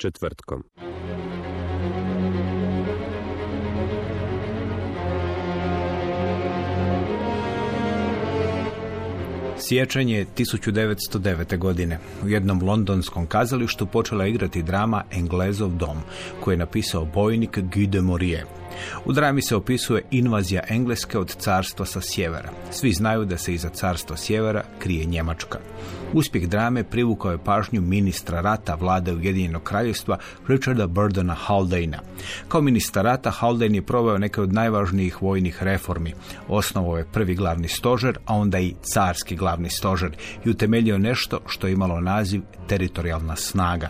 Četvrtkom. Siječanj je 1909. godine. U jednom londonskom kazalištu počela igrati drama Englezov dom, koju je napisao bojnik Guy de Maurier. U drami se opisuje invazija Engleske od carstva sa sjevera. Svi znaju da se iza carstva sjevera krije Njemačka. Uspjeh drame privukao je pažnju ministra rata vlade Ujedinjenog kraljevstva Richarda Burdona Haldane'a. Kao ministar rata Haldane je proveo neke od najvažnijih vojnih reformi. Osnovao je prvi glavni stožer, a onda i carski glavni stožer i utemeljio nešto što je imalo naziv teritorijalna snaga.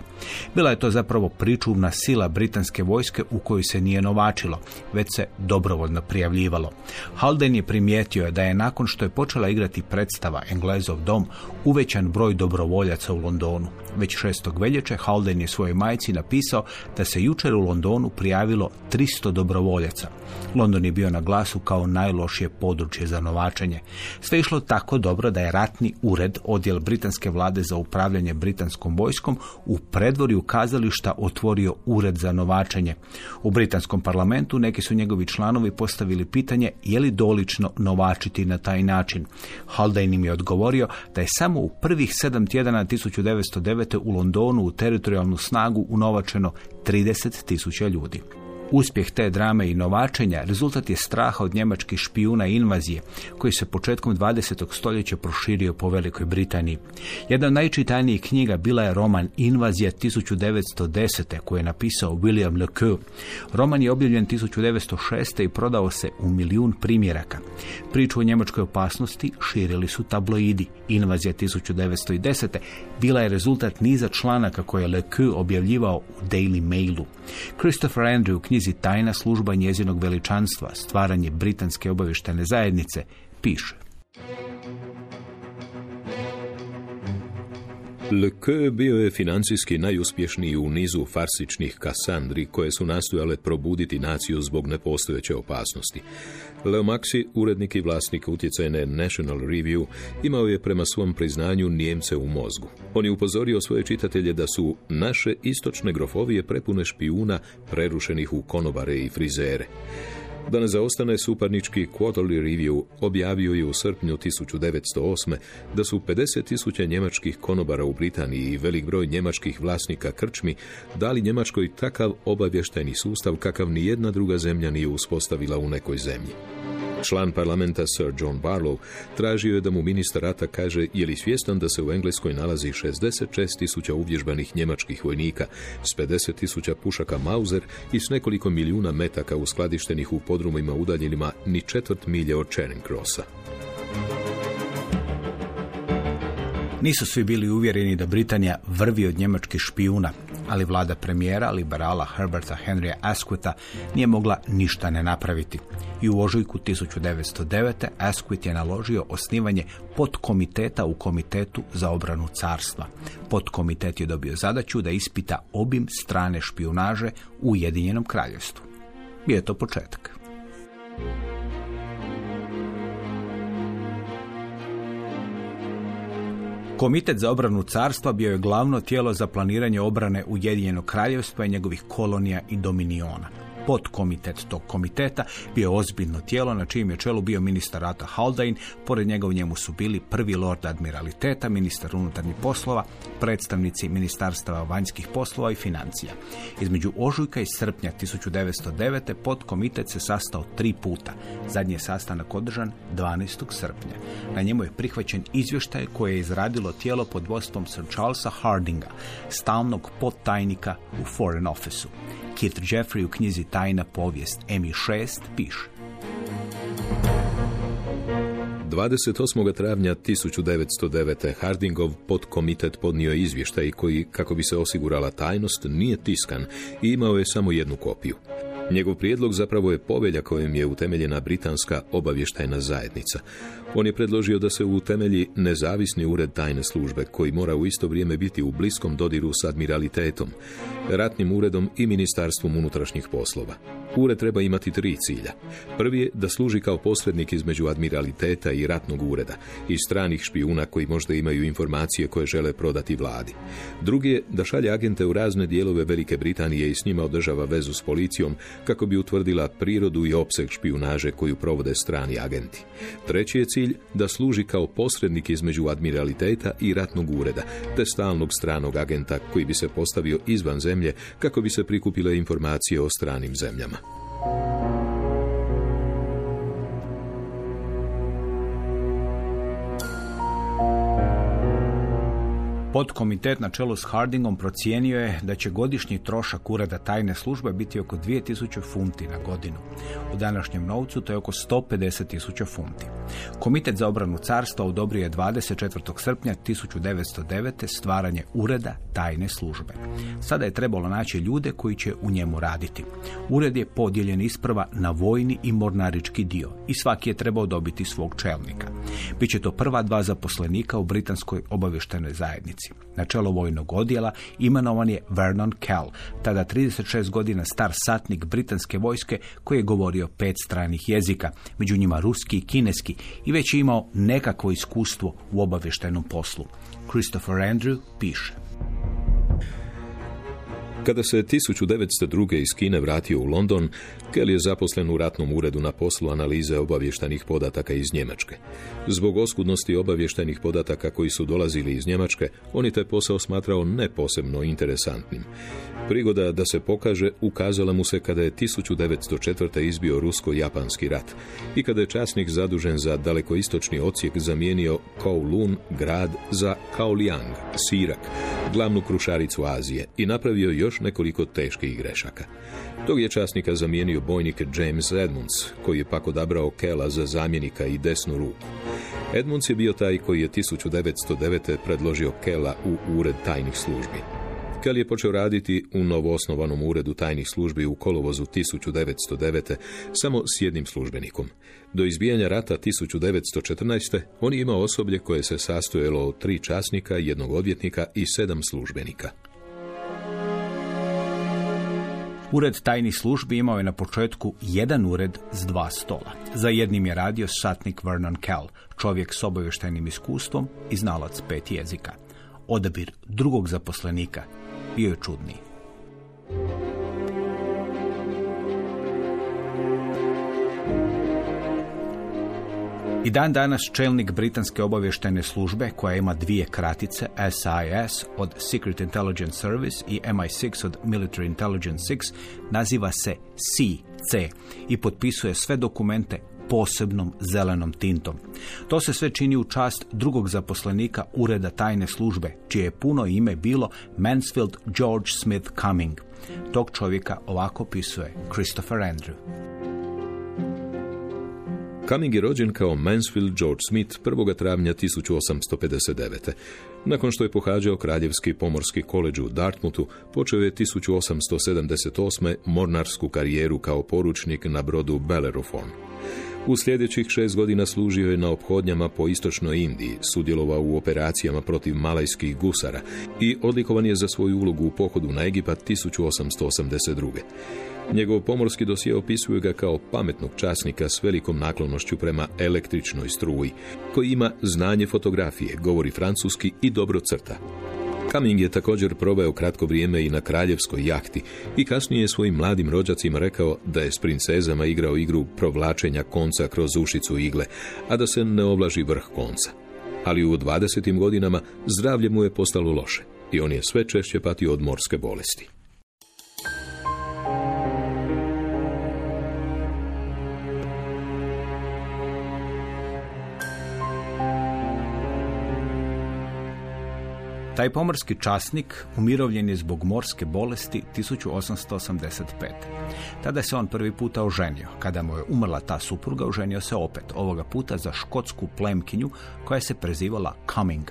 Bila je to zapravo pričuvna sila britanske vojske u koju se nije novačilo, već se dobrovoljno prijavljivalo. Haldane je primijetio da je nakon što je počela igrati predstava Englezov dom uvećan broj dobrovoljaca u Londonu. Već 6. veljače Haldane je svojoj majci napisao da se jučer u Londonu prijavilo 300 dobrovoljaca. London je bio na glasu kao najlošije područje za novačenje. Sve išlo tako dobro da je ratni ured, odjel britanske vlade za upravljanje britanskom vojskom, u predvorju kazališta otvorio ured za novačenje. U britanskom parlamentu neki su njegovi članovi postavili pitanje je li dolično novačiti na taj način. Haldane im je odgovorio da je samo u prvih sedam tjedana 1909. u Londonu u teritorijalnu snagu unovačeno 30 tisuća ljudi. Uspjeh te drame i novačenja rezultat je straha od njemačkih špijuna i invazije, koji se početkom 20. stoljeća proširio po Velikoj Britaniji. Jedna od najčitanijih knjiga bila je roman Invazija 1910. koji je napisao William Le. Roman je objavljen 1906. i prodao se u milijun primjeraka. Priču o njemačkoj opasnosti širili su tabloidi. Invazija 1910. bila je rezultat niza članaka koje je Le objavljivao u Daily Mailu. Christopher Andrew knjizi Tajna služba njezinog veličanstva, stvaranje britanske obavještajne zajednice, piše. Le bio je financijski najuspješniji u nizu farsičnih kasandri koje su nastojale probuditi naciju zbog nepostojeće opasnosti. Leo Maxi, urednik i vlasnik utjecajne National Review, imao je prema svom priznanju Nijemce u mozgu. On je upozorio svoje čitatelje da su naše istočne grofovije prepune špijuna prerušenih u konobare i frizere. Da ne zaostane suparnički Quarterly Review objavio je u srpnju 1908. da su 50.000 njemačkih konobara u Britaniji i velik broj njemačkih vlasnika krčmi dali Njemačkoj takav obavještajni sustav kakav ni jedna druga zemlja nije uspostavila u nekoj zemlji. Član parlamenta Sir John Barlow tražio je da mu ministar rata kaže je li svjestan da se u Engleskoj nalazi 66.000 uvježbanih njemačkih vojnika s 50.000 pušaka Mauser i s nekoliko milijuna metaka uskladištenih u podrumima udaljenima ni četvrt milje od Charing Crossa. Nisu svi bili uvjereni da Britanija vrvi od njemačkih špijuna, ali vlada premijera, liberala Herberta Henrya Asquita nije mogla ništa ne napraviti. I u ožujku 1909. Asquith je naložio osnivanje podkomiteta u komitetu za obranu carstva. Podkomitet je dobio zadaću da ispita obim strane špijunaže u Ujedinjenom kraljevstvu. Bio je to početak. Komitet za obranu carstva bio je glavno tijelo za planiranje obrane Ujedinjenog kraljevstva i njegovih kolonija i dominiona. Podkomitet tog komiteta bio ozbiljno tijelo na čijem je čelu bio ministar rata Haldane, pored njega u njemu su bili prvi lord admiraliteta, ministar unutarnjih poslova, predstavnici ministarstava vanjskih poslova i financija. Između ožujka i srpnja 1909. podkomitet se sastao tri puta. Zadnji je sastanak održan 12. srpnja. Na njemu je prihvaćen izvještaj koje je izradilo tijelo pod vodstvom Sir Charlesa Hardinga, stalnog podtajnika u Foreign Officeu. Keith Jeffrey u knjizi Tajna povijest MI6 piše. 28. travnja 1909. Hardingov podkomitet podnio je izvještaj koji, kako bi se osigurala tajnost, nije tiskan i imao je samo jednu kopiju. Njegov prijedlog zapravo je povelja kojim je utemeljena britanska obavještajna zajednica. On je predložio da se utemelji nezavisni ured tajne službe koji mora u isto vrijeme biti u bliskom dodiru s admiralitetom, ratnim uredom i ministarstvom unutrašnjih poslova. Ured treba imati tri cilja. Prvi je da služi kao posrednik između admiraliteta i ratnog ureda i stranih špijuna koji možda imaju informacije koje žele prodati vladi. Drugi je da šalje agente u razne dijelove Velike Britanije i s njima održava vezu s policijom kako bi utvrdila prirodu i opseg špijunaže koju provode strani agenti. Treći je cilj da služi kao posrednik između admiraliteta i ratnog ureda, te stalnog stranog agenta koji bi se postavio izvan zemlje kako bi se prikupile informacije o stranim zemljama. Podkomitet na čelu s Hardingom procijenio je da će godišnji trošak ureda tajne službe biti oko 2000 funti na godinu. U današnjem novcu to je oko 150 tisuća funti. Komitet za obranu carstva odobrio je 24. srpnja 1909. stvaranje ureda tajne službe. Sada je trebalo naći ljude koji će u njemu raditi. Ured je podijeljen isprava na vojni i mornarički dio i svaki je trebao dobiti svog čelnika. Biće to prva dva zaposlenika u britanskoj obavještajnoj zajednici. Na čelo vojnog odjela imenovan je Vernon Kell, tada 36 godina star satnik britanske vojske koji je govorio pet stranih jezika, među njima ruski i kineski i već je imao nekakvo iskustvo u obavještajnom poslu. Christopher Andrew piše. Kada se 1902. iz Kine vratio u London, Kelly je zaposlen u ratnom uredu na poslu analize obavještajnih podataka iz Njemačke. Zbog oskudnosti obavještajnih podataka koji su dolazili iz Njemačke, on je taj posao smatrao ne posebno interesantnim. Prigoda da se pokaže ukazala mu se kada je 1904. izbio rusko-japanski rat i kada je časnik zadužen za dalekoistočni ocijek zamijenio Kowloon grad za Kaoliang, Sirak, glavnu krušaricu Azije i napravio još nekoliko teških grešaka. Tog je časnika zamijenio bojnik James Edmunds, koji je pak odabrao Kela za zamjenika i desnu ruku. Edmunds je bio taj koji je 1909. predložio Kela u ured tajnih službi. Kell je počeo raditi u novoosnovanom uredu tajnih službi u kolovozu 1909. samo s jednim službenikom. Do izbijanja rata 1914. on je imao osoblje koje se sastojalo od tri časnika, jednog odvjetnika i sedam službenika. Ured tajnih službi imao je na početku jedan ured s dva stola. Za jednim je radio satnik Vernon Kell, čovjek s obavještajnim iskustvom i znalac pet jezika. Odabir drugog zaposlenika bio je čudniji. I dan danas čelnik britanske obavještajne službe, koja ima dvije kratice, SIS od Secret Intelligence Service i MI6 od Military Intelligence 6, naziva se CC i potpisuje sve dokumente posebnom zelenom tintom. To se sve čini u čast drugog zaposlenika ureda tajne službe, čije je puno ime bilo Mansfield George Smith Cumming. Tog čovjeka ovako pisuje Christopher Andrew. Cumming je rođen kao Mansfield George Smith 1. travnja 1859. Nakon što je pohađao Kraljevski pomorski koleđ u Dartmouthu, počeo je 1878. mornarsku karijeru kao poručnik na brodu Bellerophon. U sljedećih šest godina služio je na ophodnjama po istočnoj Indiji, sudjelovao u operacijama protiv malajskih gusara i odlikovan je za svoju ulogu u pohodu na Egipat 1882. Njegov pomorski dosije opisuje ga kao pametnog časnika s velikom naklonošću prema električnoj struji, koji ima znanje fotografije, govori francuski i dobro crta. Cumming je također proveo kratko vrijeme i na kraljevskoj jahti i kasnije je svojim mladim rođacima rekao da je s princezama igrao igru provlačenja konca kroz ušicu igle, a da se ne oblaži vrh konca. Ali u 20. godinama zdravlje mu je postalo loše i on je sve češće patio od morske bolesti. Taj pomorski časnik umirovljen je zbog morske bolesti 1885. Tada se on prvi puta oženio. Kada mu je umrla ta supruga, oženio se opet, ovoga puta za škotsku plemkinju koja se prezivala Cumming.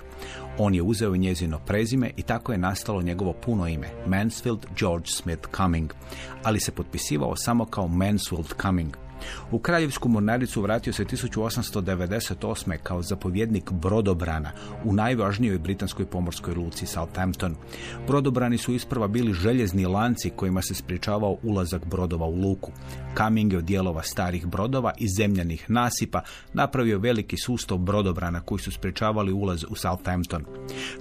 On je uzeo njezino prezime i tako je nastalo njegovo puno ime, Mansfield George Smith Cumming, ali se potpisivao samo kao Mansfield Cumming. U Kraljevsku mornaricu vratio se 1898. kao zapovjednik brodobrana u najvažnijoj britanskoj pomorskoj luci Southampton. Brodobrani su isprva bili željezni lanci kojima se sprječavao ulazak brodova u luku. Cumming je od dijelova starih brodova i zemljanih nasipa napravio veliki sustav brodobrana koji su sprječavali ulaz u Southampton.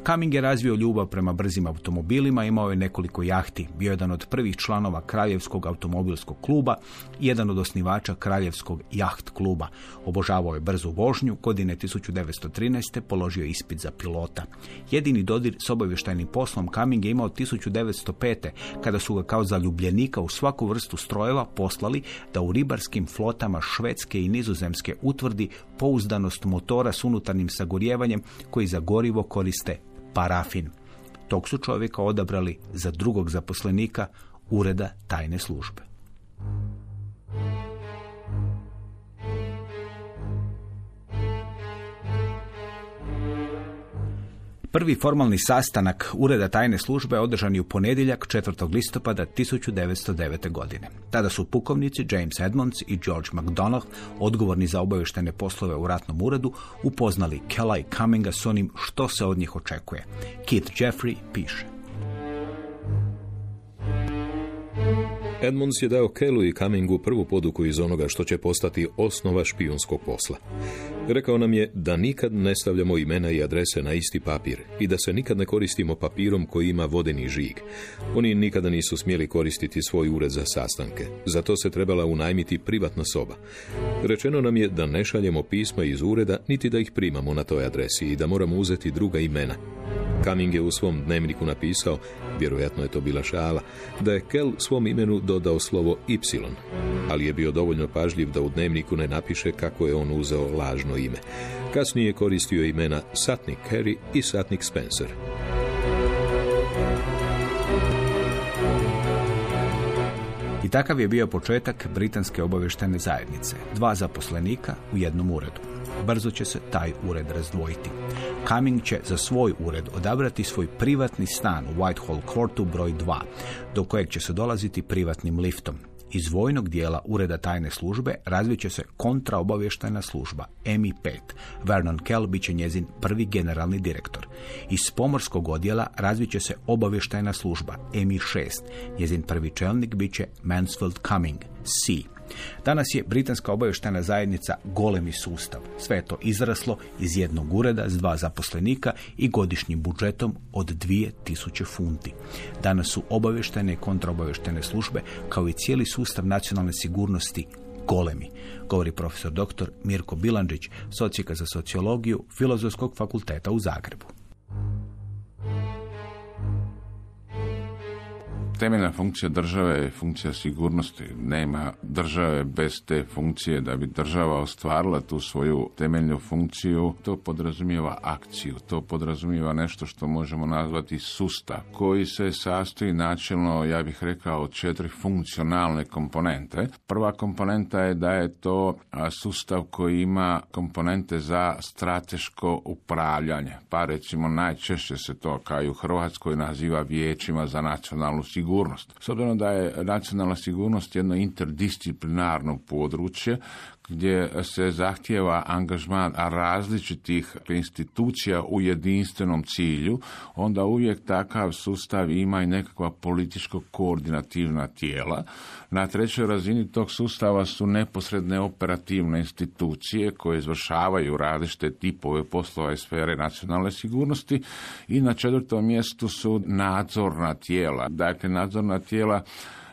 Cumming je razvio ljubav prema brzim automobilima, imao je nekoliko jahti, bio jedan od prvih članova Kraljevskog automobilskog kluba jedan od osnivača Kraljevskog jaht kluba. Obožavao je brzu vožnju, godine 1913. položio ispit za pilota. Jedini dodir s obavještajnim poslom Cumming je imao 1905. kada su ga kao zaljubljenika u svaku vrstu strojeva poslali da u ribarskim flotama Švedske i Nizozemske utvrdi pouzdanost motora s unutarnjim sagorjevanjem koji za gorivo koriste parafin. Tog su čovjeka odabrali za drugog zaposlenika ureda tajne službe. Prvi formalni sastanak Ureda tajne službe održan je u ponedjeljak 4. listopada 1909. godine. Tada su pukovnici James Edmonds i George MacDonald, odgovorni za obavještene poslove u ratnom uredu, upoznali Kella i Cumminga s onim što se od njih očekuje. Keith Jeffrey piše. Edmonds je dao Kellu i Cummingu prvu poduku iz onoga što će postati osnova špijunskog posla. Rekao nam je da nikad ne stavljamo imena i adrese na isti papir i da se nikad ne koristimo papirom koji ima vodeni žig. Oni nikada nisu smjeli koristiti svoj ured za sastanke. Zato se trebala unajmiti privatna soba. Rečeno nam je da ne šaljemo pisma iz ureda, niti da ih primamo na toj adresi i da moramo uzeti druga imena. Cumming je u svom dnevniku napisao, vjerojatno je to bila šala, da je Kell svom imenu dodao slovo Y, ali je bio dovoljno pažljiv da u dnevniku ne napiše kako je on uzeo lažno ime. Kasnije je koristio imena Satnik Harry i Satnik Spencer. I takav je bio početak britanske obavještajne zajednice. Dva zaposlenika u jednom uredu. Brzo će se taj ured razdvojiti. Cumming će za svoj ured odabrati svoj privatni stan u Whitehall Courtu broj 2, do kojeg će se dolaziti privatnim liftom. Iz vojnog dijela Ureda tajne službe razvit će se kontraobavještajna služba MI5. Vernon Kell bit će njezin prvi generalni direktor. Iz pomorskog odjela razvit će se obavještajna služba MI6. Njezin prvi čelnik bit će Mansfield Cumming, C. Danas je britanska obavještajna zajednica golemi sustav. Sve je to izraslo iz jednog ureda s dva zaposlenika i godišnjim budžetom od 2000 funti. Danas su obavještajne i kontraobavještajne službe kao i cijeli sustav nacionalne sigurnosti golemi, govori profesor dr. Mirko Bilandžić, socijaka za sociologiju Filozofskog fakulteta u Zagrebu. Temeljna funkcija države je funkcija sigurnosti. Nema države bez te funkcije da bi država ostvarila tu svoju temeljnu funkciju. To podrazumijeva akciju, to podrazumijeva nešto što možemo nazvati sustav, koji se sastoji načelno, ja bih rekao, od četiri funkcionalne komponente. Prva komponenta je da je to sustav koji ima komponente za strateško upravljanje. Pa recimo najčešće se to kao i u Hrvatskoj naziva vijećima za nacionalnu sigurnost sigurnost. S obzirom da je nacionalna sigurnost jedno interdisciplinarno područje, gdje se zahtjeva angažman različitih institucija u jedinstvenom cilju, onda uvijek takav sustav ima i nekakva političko koordinativna tijela. Na trećoj razini tog sustava su neposredne operativne institucije koje izvršavaju različite tipove poslova i sfere nacionalne sigurnosti i na četvrtom mjestu su nadzorna tijela. Dakle, nadzorna tijela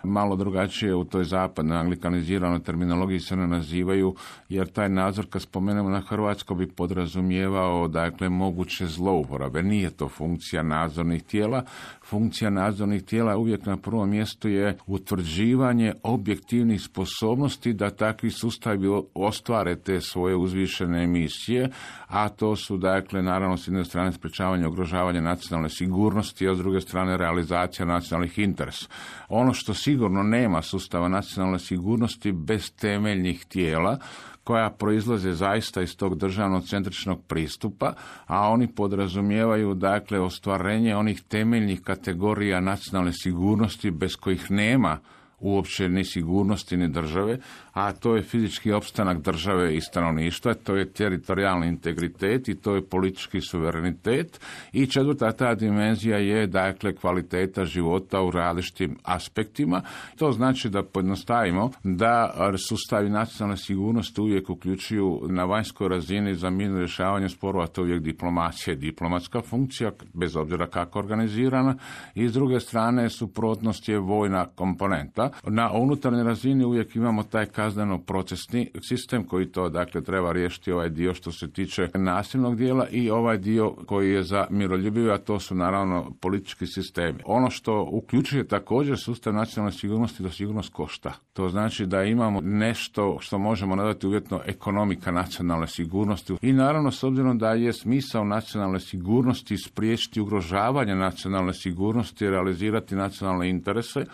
malo drugačije u toj zapadnoj anglikaniziranoj terminologiji se ne nazivaju, jer taj nadzor kad spomenemo na Hrvatsko bi podrazumijevao dakle moguće zlouporabe. Nije to funkcija nadzornih tijela. Funkcija nadzornih tijela uvijek na prvom mjestu je utvrđivanje objektivnih sposobnosti da takvi sustavi ostvare te svoje uzvišene emisije, a to su dakle naravno s jedne strane sprečavanje ugrožavanja nacionalne sigurnosti, a s druge strane realizacija nacionalnih interesa. Ono što sigurno nema sustava nacionalne sigurnosti bez temeljnih tijela koja proizlaze zaista iz tog državnog centričnog pristupa, a oni podrazumijevaju dakle ostvarenje onih temeljnih kategorija nacionalne sigurnosti bez kojih nema uopće ni sigurnosti ni države, a to je fizički opstanak države i stanovništva, to je teritorijalni integritet i to je politički suverenitet i četvrta ta dimenzija je dakle kvaliteta života u različitim aspektima. To znači da pojednostavimo da sustavi nacionalne sigurnosti uvijek uključuju na vanjskoj razini za mirno rješavanje sporova, to je uvijek diplomacija i diplomatska funkcija, bez obzira kako organizirana, i s druge strane suprotnost je vojna komponenta. Na unutarnjoj razini uvijek imamo taj kazneno procesni sistem koji to dakle treba riješiti ovaj dio što se tiče nasilnog dijela i ovaj dio koji je za miroljubive, a to su naravno politički sistemi. Ono što uključuje također sustav nacionalne sigurnosti da sigurnost košta. To znači da imamo nešto što možemo nadati uvjetno ekonomika nacionalne sigurnosti i naravno s obzirom da je smisao nacionalne sigurnosti spriječiti ugrožavanje nacionalne sigurnosti, realizirati nacionalne interese,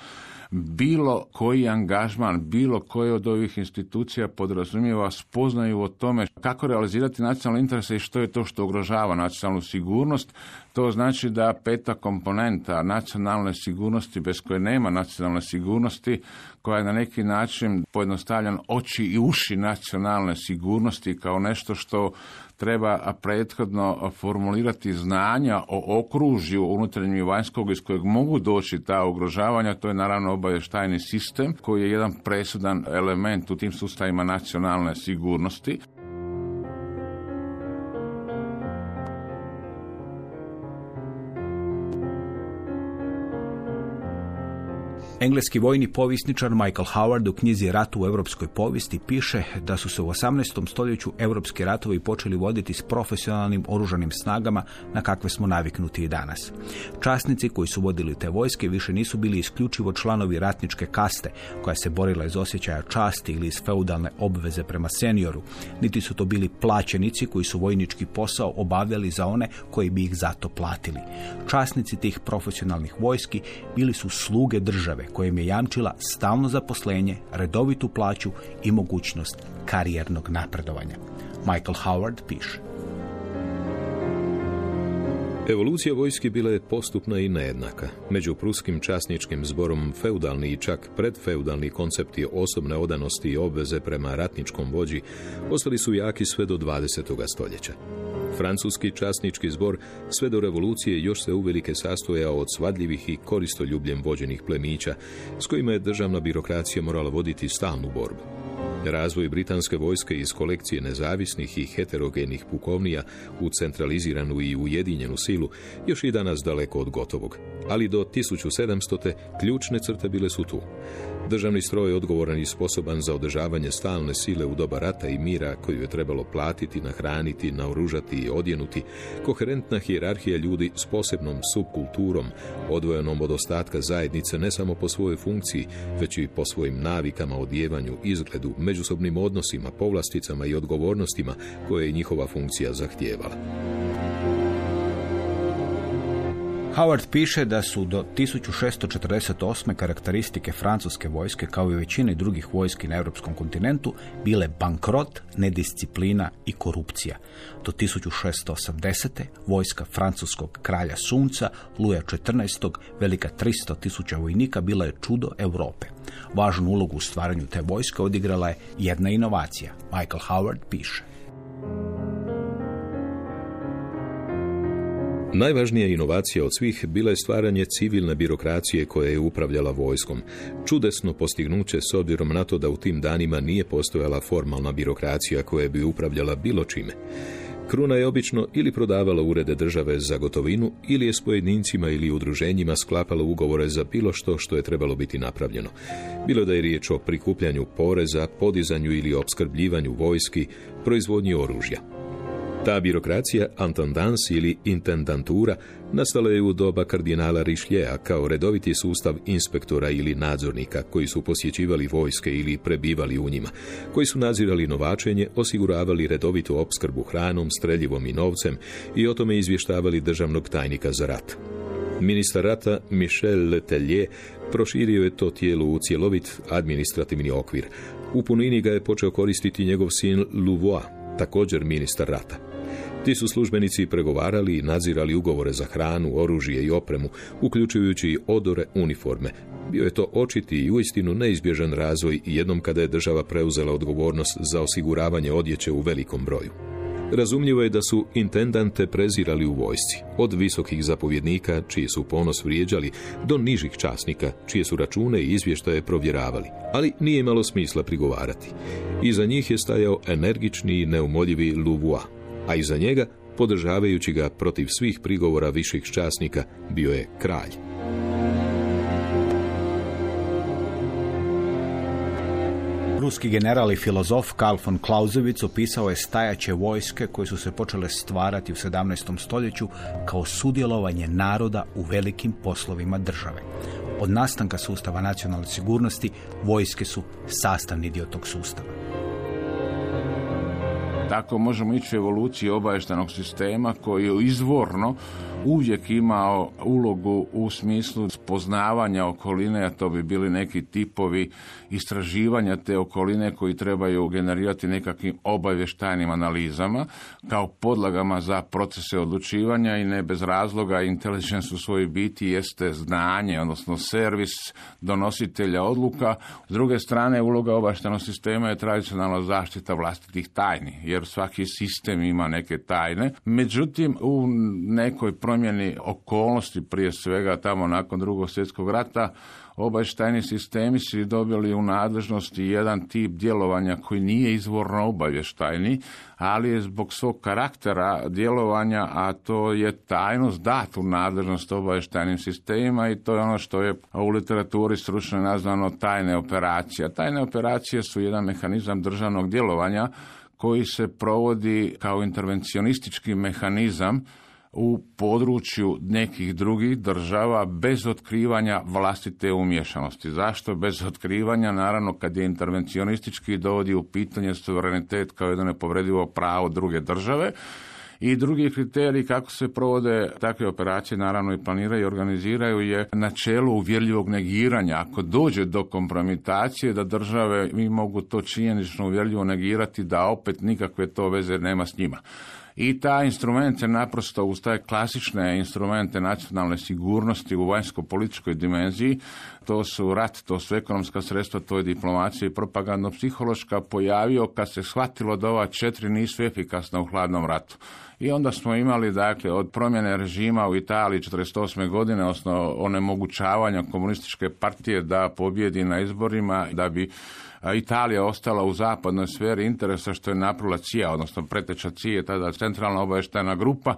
bilo koji angažman, bilo koje od ovih institucija podrazumijeva spoznaju o tome kako realizirati nacionalne interese i što je to što ugrožava nacionalnu sigurnost. To znači da peta komponenta nacionalne sigurnosti bez koje nema nacionalne sigurnosti, koja je na neki način pojednostavljan oči i uši nacionalne sigurnosti kao nešto što treba prethodno formulirati znanja o okružju unutarnjem i vanjskog iz kojeg mogu doći ta ugrožavanja, to je naravno obavještajni sistem koji je jedan presudan element u tim sustavima nacionalne sigurnosti. Engleski vojni povjesničar Michael Howard u knjizi Ratu u europskoj povijesti piše da su se u 18. stoljeću europski ratovi počeli voditi s profesionalnim oružanim snagama na kakve smo naviknuti i danas. Časnici koji su vodili te vojske više nisu bili isključivo članovi ratničke kaste koja se borila iz osjećaja časti ili iz feudalne obveze prema senioru, niti su to bili plaćenici koji su vojnički posao obavljali za one koji bi ih zato platili. Časnici tih profesionalnih vojski bili su sluge države kojem je jamčila stalno zaposlenje, redovitu plaću i mogućnost karijernog napredovanja. Michael Howard piše. Evolucija vojski bila je postupna i nejednaka. Među pruskim časničkim zborom feudalni i čak predfeudalni koncepti osobne odanosti i obveze prema ratničkom vođi ostali su jaki sve do 20. stoljeća. Francuski časnički zbor sve do revolucije još se uvelike sastojao od svadljivih i koristoljubljem vođenih plemića s kojima je državna birokracija morala voditi stalnu borbu. Razvoj britanske vojske iz kolekcije nezavisnih i heterogenih pukovnija u centraliziranu i ujedinjenu silu još i danas daleko od gotovog. Ali do 1700. ključne crte bile su tu. Državni stroj je odgovoran i sposoban za održavanje stalne sile u doba rata i mira koju je trebalo platiti, nahraniti, naoružati i odjenuti, koherentna hijerarhija ljudi s posebnom subkulturom, odvojenom od ostatka zajednice ne samo po svojoj funkciji, već i po svojim navikama, odjevanju, izgledu, međusobnim odnosima, povlasticama i odgovornostima koje je njihova funkcija zahtijevala. Howard piše da su do 1648. karakteristike francuske vojske, kao i većine drugih vojski na europskom kontinentu, bile bankrot, nedisciplina i korupcija. Do 1680. vojska francuskog kralja Sunca, Luja XIV. velika 300 tisuća vojnika, bila je čudo Europe. Važnu ulogu u stvaranju te vojske odigrala je jedna inovacija. Michael Howard piše. Najvažnija inovacija od svih bila je stvaranje civilne birokracije koja je upravljala vojskom. Čudesno postignuće s obzirom na to da u tim danima nije postojala formalna birokracija koja bi upravljala bilo čime. Kruna je obično ili prodavala urede države za gotovinu ili je s pojedincima ili udruženjima sklapala ugovore za bilo što što je trebalo biti napravljeno. Bilo da je riječ o prikupljanju poreza, podizanju ili opskrbljivanju vojski, proizvodnji oružja. Ta birokracija, intendance ili intendantura, nastala je u doba kardinala Rišljeja kao redoviti sustav inspektora ili nadzornika koji su posjećivali vojske ili prebivali u njima, koji su nadzirali novačenje, osiguravali redovitu opskrbu hranom, streljivom i novcem i o tome izvještavali državnog tajnika za rat. Ministar rata Michel Letellier proširio je to tijelo u cjelovit administrativni okvir. U punini ga je počeo koristiti njegov sin Louvois, također ministar rata. Ti su službenici pregovarali i nadzirali ugovore za hranu, oružje i opremu, uključujući i odore uniforme. Bio je to očiti i uistinu neizbježan razvoj jednom kada je država preuzela odgovornost za osiguravanje odjeće u velikom broju. Razumljivo je da su intendante prezirali u vojsci, od visokih zapovjednika, čiji su ponos vrijeđali, do nižih časnika, čije su račune i izvještaje provjeravali, ali nije imalo smisla prigovarati. Iza njih je stajao energični i neumoljivi Louvois, a iza njega, podržavajući ga protiv svih prigovora viših časnika, bio je kralj. Ruski general i filozof Karl von Clausewitz opisao je stajaće vojske koje su se počele stvarati u 17. stoljeću kao sudjelovanje naroda u velikim poslovima države. Od nastanka sustava nacionalne sigurnosti vojske su sastavni dio tog sustava. Tako možemo ići u evoluciji obavještajnog sistema koji je izvorno uvijek imao ulogu u smislu poznavanja okoline, a to bi bili neki tipovi istraživanja te okoline koji trebaju generirati nekakvim obavještajnim analizama kao podlagama za procese odlučivanja i ne bez razloga intelligence u svojoj biti jeste znanje, odnosno servis donositelja odluka. S druge strane, uloga obavještajnog sistema je tradicionalna zaštita vlastitih tajni, jer svaki sistem ima neke tajne. Međutim, u nekoj promjeni okolnosti prije svega tamo nakon drugog svjetskog rata obavještajni sistemi su dobili u nadležnosti jedan tip djelovanja koji nije izvorno obavještajni, ali je zbog svog karaktera djelovanja, a to je tajnost dat u nadležnost obavještajnim sistemima i to je ono što je u literaturi stručno nazvano tajne operacije. Tajne operacije su jedan mehanizam državnog djelovanja koji se provodi kao intervencionistički mehanizam u području nekih drugih država bez otkrivanja vlastite umješanosti. Zašto bez otkrivanja? Naravno, kad je intervencionistički dovodi u pitanje suverenitet kao jedno nepovredivo pravo druge države, i drugi kriterij kako se provode takve operacije, naravno i planiraju i organiziraju, je načelo uvjerljivog negiranja. Ako dođe do kompromitacije, da države mi mogu to činjenično uvjerljivo negirati, da opet nikakve to veze nema s njima i ta instrument se naprosto uz te klasične instrumente nacionalne sigurnosti u vanjsko-političkoj dimenziji, to su rat, to su ekonomska sredstva, to je diplomacija i propagandno-psihološka, pojavio kad se shvatilo da ova četiri nisu efikasna u hladnom ratu. I onda smo imali, dakle, od promjene režima u Italiji 48. godine, osno onemogućavanja komunističke partije da pobjedi na izborima, da bi Italija ostala u zapadnoj sferi interesa što je napravila CIA, odnosno preteča CIA, tada centralna obavještajna grupa,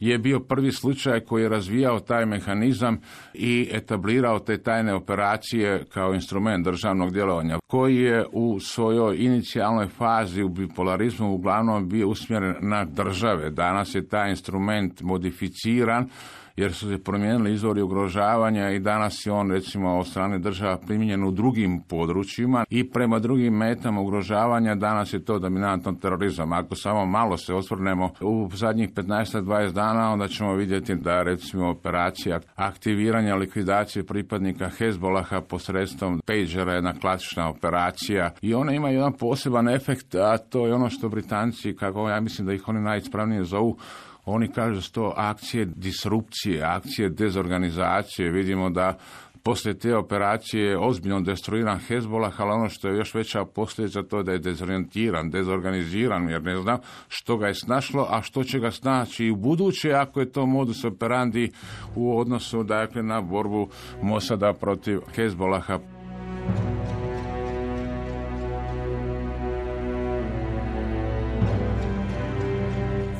je bio prvi slučaj koji je razvijao taj mehanizam i etablirao te tajne operacije kao instrument državnog djelovanja, koji je u svojoj inicijalnoj fazi u bipolarizmu uglavnom bio usmjeren na države. Danas je taj instrument modificiran jer su se promijenili izvori ugrožavanja i danas je on recimo od strane država primijenjen u drugim područjima i prema drugim metama ugrožavanja danas je to dominantno terorizam. Ako samo malo se osvrnemo u zadnjih 15-20 dana, onda ćemo vidjeti da recimo operacija aktiviranja likvidacije pripadnika Hezbolaha posredstvom pagera je jedna klasična operacija i ona ima jedan poseban efekt, a to je ono što Britanci, kako ja mislim da ih oni najispravnije zovu, oni kažu to akcije disrupcije, akcije dezorganizacije. Vidimo da poslije te operacije ozbiljno destruiran Hezbolah, ali ono što je još veća posljedica to da je dezorijentiran, dezorganiziran, jer ne znam što ga je snašlo, a što će ga snaći i u buduće ako je to modus operandi u odnosu dakle, na borbu Mosada protiv Hezbolaha.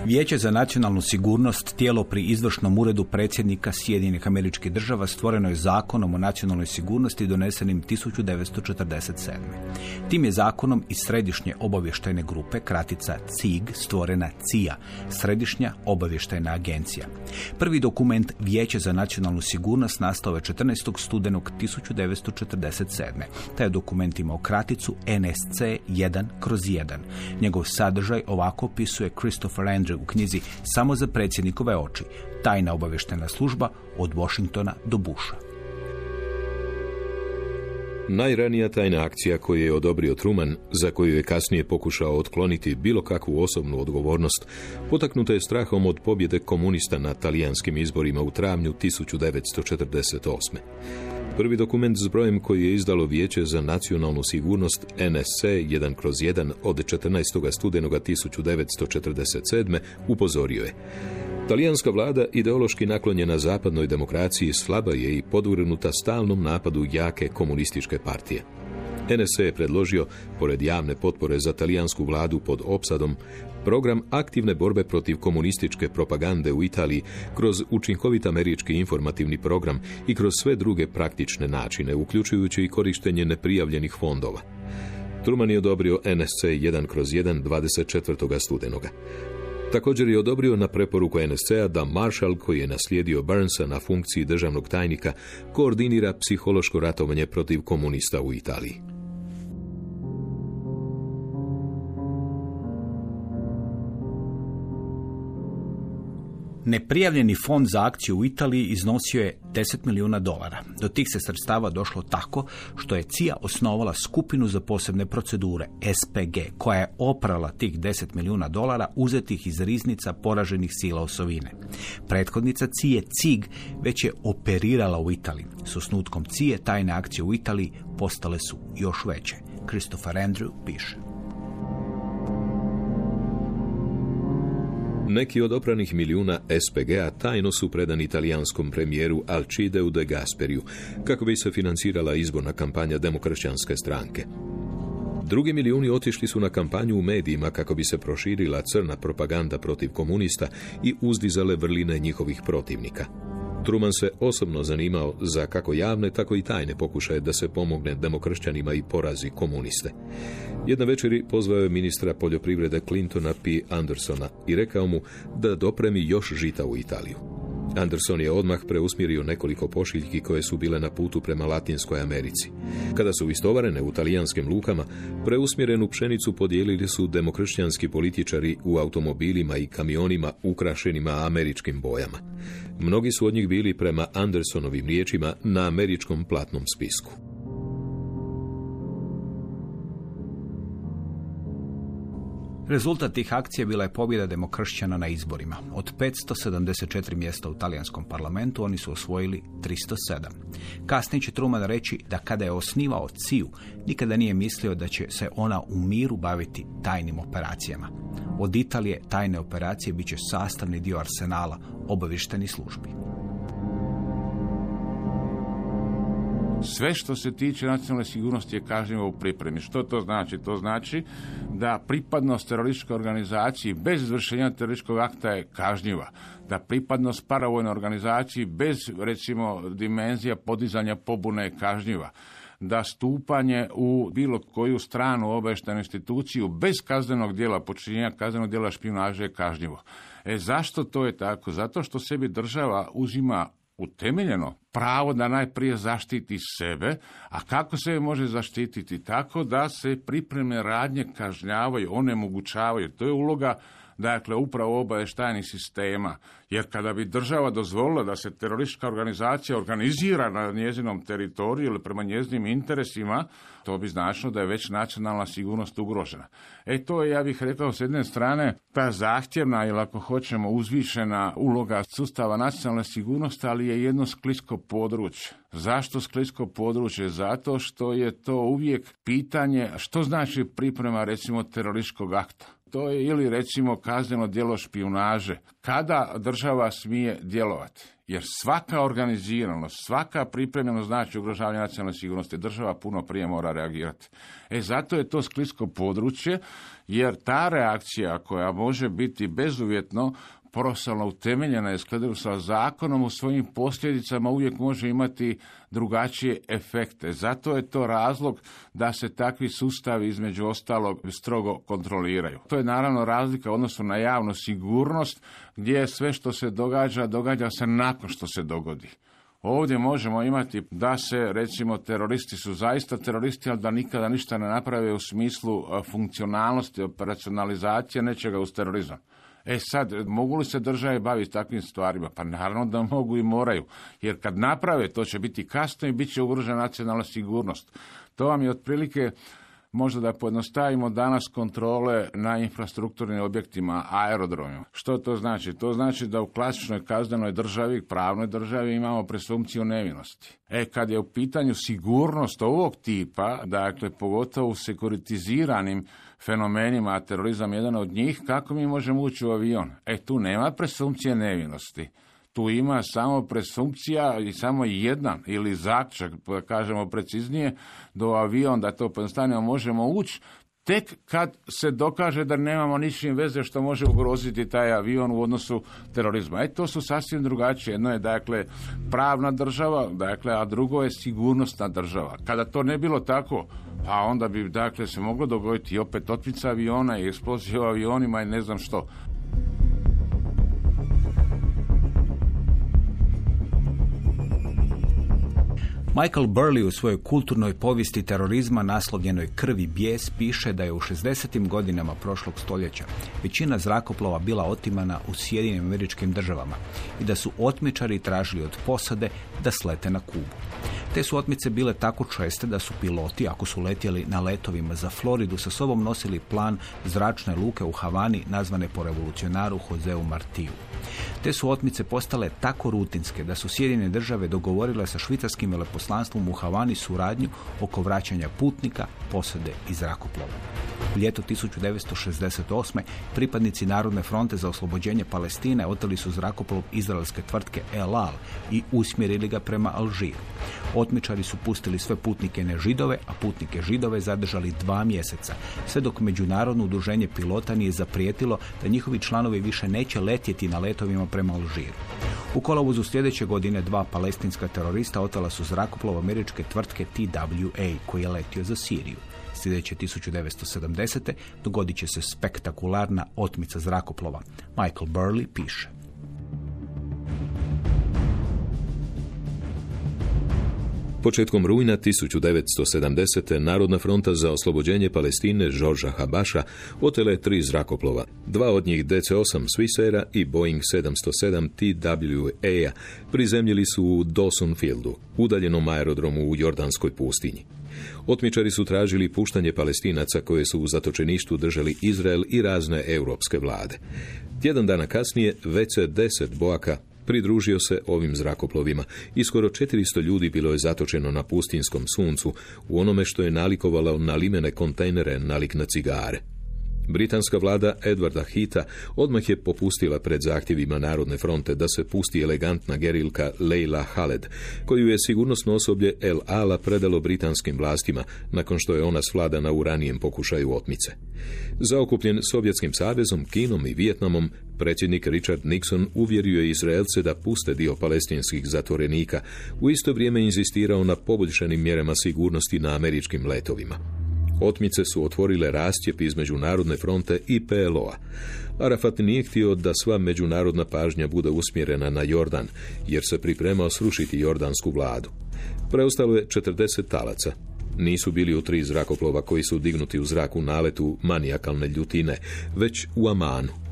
Vijeće za nacionalnu sigurnost, tijelo pri izvršnom uredu predsjednika Sjedinjenih američkih država stvoreno je zakonom o nacionalnoj sigurnosti donesenim 1947. Tim je zakonom iz središnje obavještajne grupe, kratica CIG, stvorena CIA, Središnja obavještajna agencija. Prvi dokument Vijeće za nacionalnu sigurnost nastao je 14. studenog 1947. Taj dokument imao kraticu NSC 1 kroz 1. Njegov sadržaj ovako opisuje Christopher Andrew u knjizi Samo za predsjednikove oči, tajna obavještena služba od Washingtona do Busha. Najranija tajna akcija koju je odobrio Truman, za koju je kasnije pokušao otkloniti bilo kakvu osobnu odgovornost, potaknuta je strahom od pobjede komunista na talijanskim izborima u travnju 1948. Prvi dokument s brojem koji je izdalo Vijeće za nacionalnu sigurnost NSC 1 kroz 1 od 14. studenoga 1947. upozorio je Talijanska vlada, ideološki naklonjena zapadnoj demokraciji, slaba je i podvrnuta stalnom napadu jake komunističke partije. NSC je predložio, pored javne potpore za talijansku vladu pod opsadom, program aktivne borbe protiv komunističke propagande u Italiji kroz učinkovit američki informativni program i kroz sve druge praktične načine, uključujući i korištenje neprijavljenih fondova. Truman je odobrio NSC 1 kroz 1 24. studenoga. Također je odobrio na preporuku NSC-a da Marshall, koji je naslijedio Burnsa na funkciji državnog tajnika, koordinira psihološko ratovanje protiv komunista u Italiji. Neprijavljeni fond za akciju u Italiji iznosio je 10 milijuna dolara. Do tih se sredstava došlo tako što je CIA osnovala skupinu za posebne procedure, SPG, koja je oprala tih 10 milijuna dolara uzetih iz riznica poraženih sila osovine. Prethodnica CIA, CIG, već je operirala u Italiji. S osnutkom CIA tajne akcije u Italiji postale su još veće. Christopher Andrew piše. Neki od opranih milijuna SPG-a tajno su predani italijanskom premijeru Alcideu de Gasperiju, kako bi se financirala izborna kampanja demokršćanske stranke. Drugi milijuni otišli su na kampanju u medijima kako bi se proširila crna propaganda protiv komunista i uzdizale vrline njihovih protivnika. Truman se osobno zanimao za kako javne, tako i tajne pokušaje da se pomogne demokršćanima i porazi komuniste. Jedna večeri pozvao je ministra poljoprivrede Clintona P. Andersona i rekao mu da dopremi još žita u Italiju. Anderson je odmah preusmjerio nekoliko pošiljki koje su bile na putu prema Latinskoj Americi. Kada su istovarene u talijanskim lukama, preusmjerenu pšenicu podijelili su demokršćanski političari u automobilima i kamionima ukrašenima američkim bojama. Mnogi su od njih bili prema Andersonovim riječima na američkom platnom spisku. Rezultat tih akcija bila je pobjeda demokršćana na izborima. Od 574 mjesta u talijanskom parlamentu oni su osvojili 307. Kasnije će Truman reći da kada je osnivao CIU, nikada nije mislio da će se ona u miru baviti tajnim operacijama. Od Italije tajne operacije bit će sastavni dio arsenala obavještenih službi. Sve što se tiče nacionalne sigurnosti je kažnjivo u pripremi. Što to znači? To znači da pripadnost terorističkoj organizaciji bez izvršenja terorističkog akta je kažnjiva. Da pripadnost paravojnoj organizaciji bez, recimo, dimenzija podizanja pobune je kažnjiva da stupanje u bilo koju stranu obaveštenu instituciju bez kaznenog djela počinjenja kaznenog djela špionaže je kažnjivo. E zašto to je tako? Zato što sebi država uzima utemeljeno pravo da najprije zaštiti sebe, a kako se može zaštititi? Tako da se pripremne radnje kažnjavaju, onemogućavaju. To je uloga dakle upravo obavještajnih sistema. Jer kada bi država dozvolila da se teroristička organizacija organizira na njezinom teritoriju ili prema njezinim interesima, to bi značilo da je već nacionalna sigurnost ugrožena. E to je, ja bih rekao, s jedne strane ta zahtjevna ili ako hoćemo uzvišena uloga sustava nacionalne sigurnosti, ali je jedno sklisko područje. Zašto sklisko područje? Zato što je to uvijek pitanje što znači priprema recimo terorističkog akta to je ili recimo kazneno djelo špijunaže. Kada država smije djelovati? Jer svaka organiziranost, svaka pripremljenost znači ugrožavanje nacionalne sigurnosti. Država puno prije mora reagirati. E zato je to sklisko područje, jer ta reakcija koja može biti bezuvjetno profesionalno utemeljena je skladu sa zakonom u svojim posljedicama uvijek može imati drugačije efekte. Zato je to razlog da se takvi sustavi između ostalog strogo kontroliraju. To je naravno razlika u odnosu na javnu sigurnost gdje sve što se događa, događa se nakon što se dogodi. Ovdje možemo imati da se, recimo, teroristi su zaista teroristi, ali da nikada ništa ne naprave u smislu funkcionalnosti, operacionalizacije nečega uz terorizam. E sad, mogu li se države baviti takvim stvarima? Pa naravno da mogu i moraju. Jer kad naprave, to će biti kasno i bit će ugrožena nacionalna sigurnost. To vam je otprilike možda da pojednostavimo danas kontrole na infrastrukturnim objektima, aerodromima. Što to znači? To znači da u klasičnoj kaznenoj državi, pravnoj državi imamo presumpciju nevinosti. E, kad je u pitanju sigurnost ovog tipa, dakle, pogotovo u sekuritiziranim fenomenima, a terorizam je jedan od njih, kako mi možemo ući u avion? E, tu nema presumpcije nevinosti. Tu ima samo presumpcija i samo jedan ili zaključak, da kažemo preciznije, do avion, da to pojednostavljeno možemo ući, tek kad se dokaže da nemamo ničim veze što može ugroziti taj avion u odnosu terorizma. E to su sasvim drugačije. Jedno je dakle pravna država, dakle, a drugo je sigurnosna država. Kada to ne bilo tako, a onda bi dakle se moglo dogoditi opet otmica aviona i eksplozija u avionima i ne znam što. Michael Burley u svojoj kulturnoj povijesti terorizma naslovljenoj Krvi bijes piše da je u 60. godinama prošlog stoljeća većina zrakoplova bila otimana u Sjedinim američkim državama i da su otmičari tražili od posade da slete na Kubu. Te su otmice bile tako česte da su piloti, ako su letjeli na letovima za Floridu, sa sobom nosili plan zračne luke u Havani nazvane po revolucionaru Joseu Martiju. Te su otmice postale tako rutinske da su Sjedine države dogovorile sa švicarskim veleposlanstvom u Havani suradnju oko vraćanja putnika, posade i zrakoplova. U ljeto 1968. pripadnici Narodne fronte za oslobođenje Palestine oteli su zrakoplov izraelske tvrtke El Al i usmjerili ga prema Alžiru. Otmičari su pustili sve putnike ne židove, a putnike židove zadržali dva mjeseca, sve dok međunarodno udruženje pilota nije zaprijetilo da njihovi članovi više neće letjeti na letovima prema Alžiru. U kolovozu sljedeće godine dva palestinska terorista otela su zrakoplov američke tvrtke TWA koji je letio za Siriju. Sljedeće 1970. dogodit će se spektakularna otmica zrakoplova. Michael Burley piše. Početkom rujna 1970. Narodna fronta za oslobođenje Palestine Žorža Habaša otele tri zrakoplova. Dva od njih DC-8 Swissera i Boeing 707 TWA prizemljili su u Dawson Fieldu, udaljenom aerodromu u Jordanskoj pustinji. Otmičari su tražili puštanje palestinaca koje su u zatočeništu držali Izrael i razne europske vlade. Tjedan dana kasnije VC-10 Boaka pridružio se ovim zrakoplovima i skoro 400 ljudi bilo je zatočeno na pustinskom suncu u onome što je nalikovalo na limene kontejnere nalik na cigare. Britanska vlada Edwarda Hita odmah je popustila pred zahtjevima Narodne fronte da se pusti elegantna gerilka Leila Haled, koju je sigurnosno osoblje El Ala predalo britanskim vlastima nakon što je ona svladana u ranijem pokušaju otmice. Zaokupljen Sovjetskim savezom, Kinom i Vijetnamom, predsjednik Richard Nixon uvjerio je Izraelce da puste dio palestinskih zatvorenika, u isto vrijeme inzistirao na poboljšanim mjerama sigurnosti na američkim letovima. Otmice su otvorile rastjep između Narodne fronte i PLO-a. Arafat nije htio da sva međunarodna pažnja bude usmjerena na Jordan, jer se pripremao srušiti jordansku vladu. Preostalo je 40 talaca. Nisu bili u tri zrakoplova koji su dignuti u zraku naletu manijakalne ljutine, već u Amanu.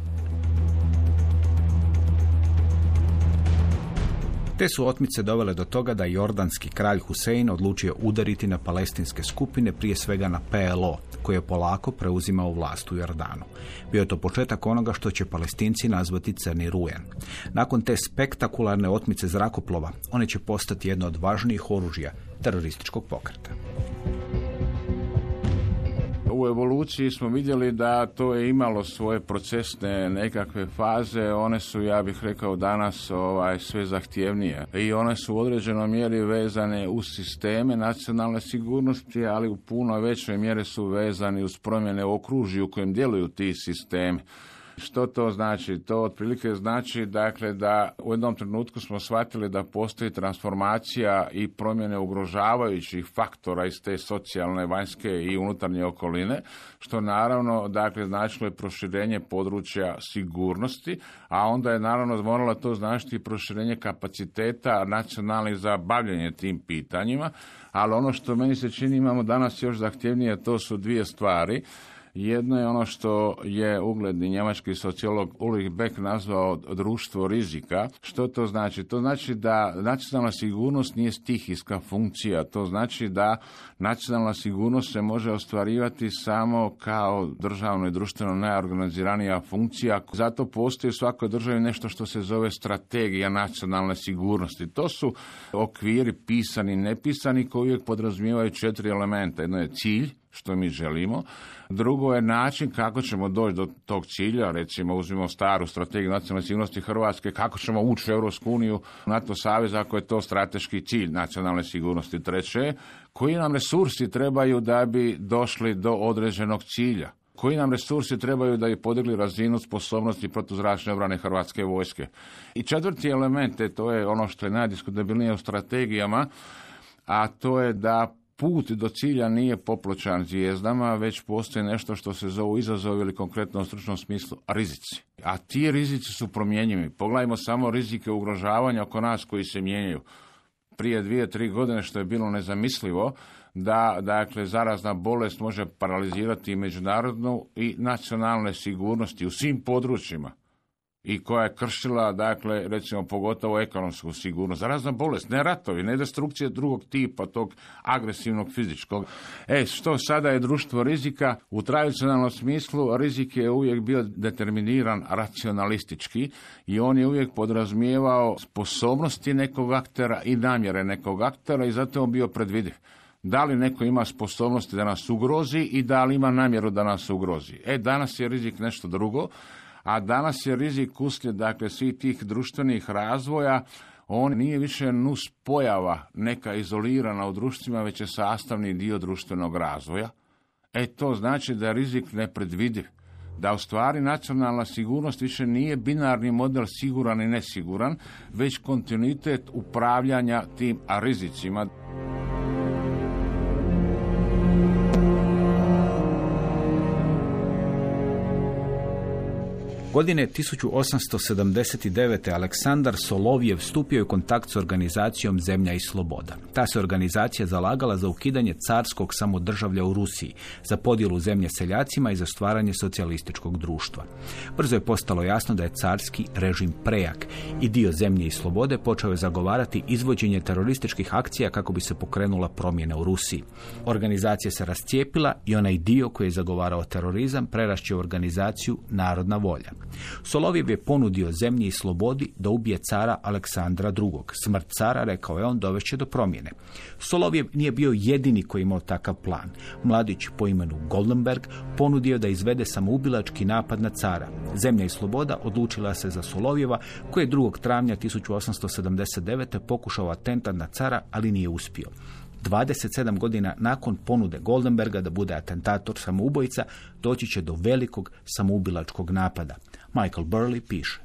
Te su otmice dovele do toga da jordanski kralj Husein odlučio udariti na palestinske skupine, prije svega na PLO, koji je polako preuzimao vlast u Jordanu. Bio je to početak onoga što će palestinci nazvati crni rujen. Nakon te spektakularne otmice zrakoplova, one će postati jedno od važnijih oružja terorističkog pokreta u evoluciji smo vidjeli da to je imalo svoje procesne nekakve faze, one su, ja bih rekao, danas ovaj, sve zahtjevnije i one su u određenoj mjeri vezane uz sisteme nacionalne sigurnosti, ali u puno većoj mjeri su vezani uz promjene okružju u kojem djeluju ti sistemi. Što to znači? To otprilike znači dakle da u jednom trenutku smo shvatili da postoji transformacija i promjene ugrožavajućih faktora iz te socijalne, vanjske i unutarnje okoline, što naravno dakle značilo je proširenje područja sigurnosti, a onda je naravno moralo to značiti i proširenje kapaciteta nacionalnih za bavljanje tim pitanjima, ali ono što meni se čini imamo danas još zahtjevnije, to su dvije stvari. Jedno je ono što je ugledni njemački sociolog Ulrich Beck nazvao društvo rizika. Što to znači? To znači da nacionalna sigurnost nije stihijska funkcija. To znači da nacionalna sigurnost se može ostvarivati samo kao državno i društveno najorganiziranija funkcija. Zato postoji u svakoj državi nešto što se zove strategija nacionalne sigurnosti. To su okviri pisani i nepisani koji uvijek podrazumijevaju četiri elementa. Jedno je cilj, što mi želimo. Drugo je način kako ćemo doći do tog cilja, recimo uzmimo staru strategiju nacionalne sigurnosti Hrvatske, kako ćemo ući u Europsku uniju, NATO savez ako je to strateški cilj nacionalne sigurnosti. Treće, koji nam resursi trebaju da bi došli do određenog cilja? koji nam resursi trebaju da bi podigli razinu sposobnosti protuzračne obrane Hrvatske vojske. I četvrti element, to je ono što je najdiskutabilnije u strategijama, a to je da put do cilja nije popločan zvijezdama, već postoji nešto što se zove izazov ili konkretno u stručnom smislu rizici. A ti rizici su promjenjivi. Pogledajmo samo rizike ugrožavanja oko nas koji se mijenjaju. Prije dvije, tri godine što je bilo nezamislivo da dakle zarazna bolest može paralizirati međunarodnu i nacionalne sigurnosti u svim područjima i koja je kršila, dakle, recimo pogotovo ekonomsku sigurnost. Razna bolest, ne ratovi, ne destrukcije drugog tipa, tog agresivnog fizičkog. E, što sada je društvo rizika? U tradicionalnom smislu rizik je uvijek bio determiniran racionalistički i on je uvijek podrazumijevao sposobnosti nekog aktera i namjere nekog aktera i zato je on bio predvidiv da li neko ima sposobnosti da nas ugrozi i da li ima namjeru da nas ugrozi. E, danas je rizik nešto drugo a danas je rizik uslijed dakle svih tih društvenih razvoja on nije više nus pojava neka izolirana u društvima, već je sastavni dio društvenog razvoja. E to znači da je rizik nepredvidiv. Da u stvari nacionalna sigurnost više nije binarni model siguran i nesiguran, već kontinuitet upravljanja tim rizicima. Godine 1879. Aleksandar Solovjev stupio je u kontakt s organizacijom Zemlja i sloboda. Ta se organizacija zalagala za ukidanje carskog samodržavlja u Rusiji, za podjelu zemlje seljacima i za stvaranje socijalističkog društva. Brzo je postalo jasno da je carski režim prejak i dio Zemlje i slobode počeo je zagovarati izvođenje terorističkih akcija kako bi se pokrenula promjena u Rusiji. Organizacija se rascijepila i onaj dio koji je zagovarao terorizam prerašće u organizaciju Narodna volja. Solovjev je ponudio zemlji i slobodi da ubije cara Aleksandra II. Smrt cara, rekao je on, dovešće do promjene. Solovjev nije bio jedini koji imao takav plan. Mladić po imenu Goldenberg ponudio da izvede samoubilački napad na cara. Zemlja i sloboda odlučila se za Solovjeva koji je 2. travnja 1879. pokušao atentat na cara, ali nije uspio. 27 godina nakon ponude Goldenberga da bude atentator samoubojica, doći će do velikog samoubilačkog napada. Michael Burley piše.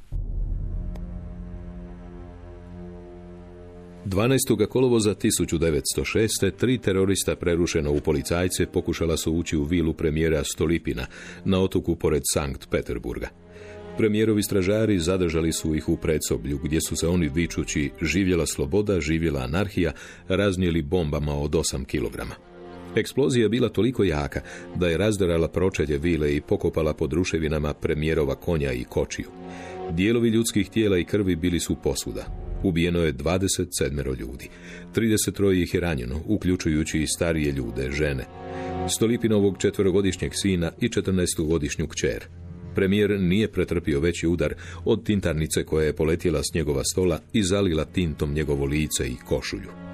12. kolovoza 1906. tri terorista prerušena u policajce pokušala su ući u vilu premijera Stolipina na otoku pored Sankt Peterburga. Premijerovi stražari zadržali su ih u predsoblju, gdje su se oni vičući živjela sloboda, živjela anarhija, raznijeli bombama od 8 kilograma. Eksplozija bila toliko jaka da je razdarala pročelje vile i pokopala pod ruševinama premijerova konja i kočiju. Dijelovi ljudskih tijela i krvi bili su posuda. Ubijeno je 27 ljudi. 33 ih je ranjeno, uključujući i starije ljude, žene. Stolipinovog četverogodišnjeg sina i 14-godišnju kćer. Premijer nije pretrpio veći udar od tintarnice koja je poletjela s njegova stola i zalila tintom njegovo lice i košulju.